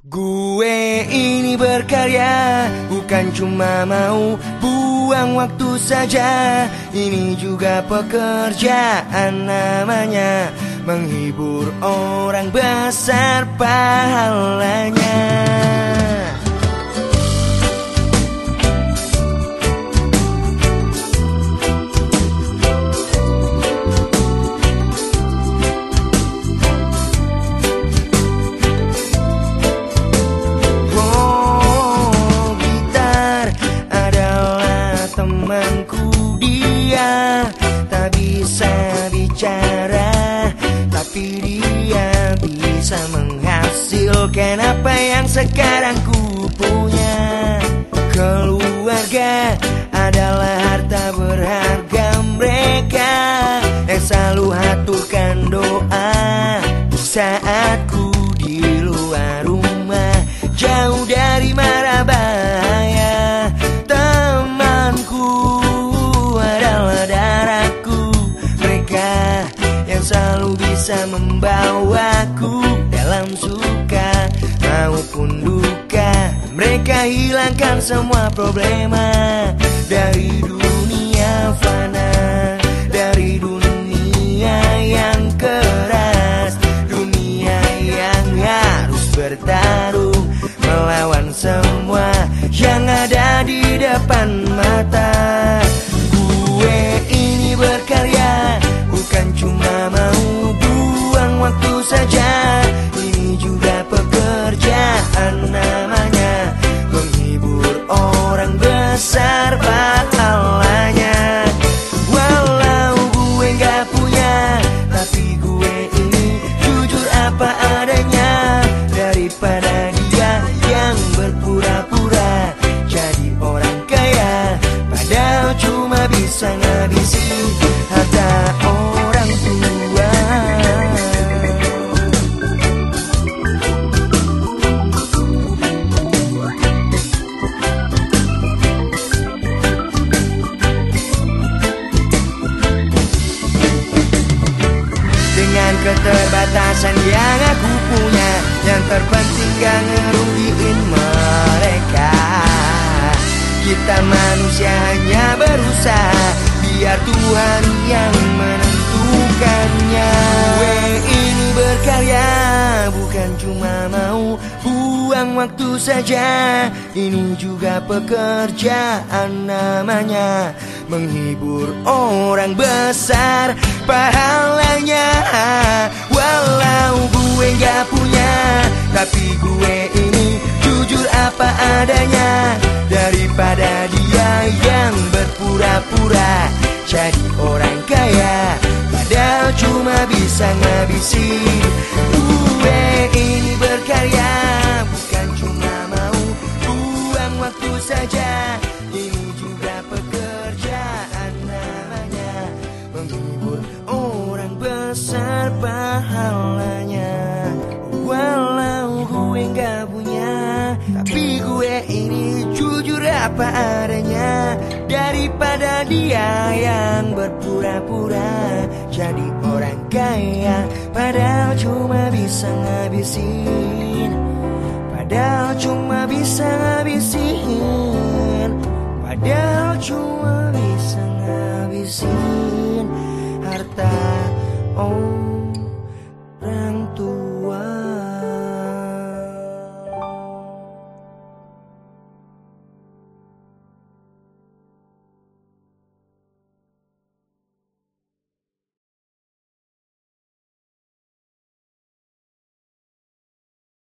Gue ini berkarya bukan cuma mau buang waktu saja. Ini juga pekerjaan namanya Menghibur orang besar pahalanya Tapi dia bisa menghasilkan apa yang sekarang ku punya. Keluarga adalah harta berharga mereka Yang selalu haturkan doa Saat ku bisa membawaku dalam suka maupun duka. Mereka hilangkan semua problema dari dunia fana Dari dunia yang keras Dunia yang harus bertarung Melawan semua yang ada di depan mata waktu saja keterbatasan yang aku punya Yang terpenting gak ngerugiin mereka. Kita manusia hanya berusaha Biar Tuhan yang menentukannya. Gue ini berkarya Bukan cuma mau buang waktu saja. Ini juga pekerjaan namanya Menghibur orang besar. Pahalanya ngabisin Gue ini berkarya Bukan cuma mau buang waktu saja. Ini juga pekerjaan namanya Menghibur orang besar pahalanya. Walau gue gak punya Tapi gue ini jujur apa adanya Daripada dia yang berpura-pura Jadi orang kaya. Padahal cuma bisa ngabisin Padahal cuma bisa ngabisin Padahal cuma bisa ngabisin Harta. Oh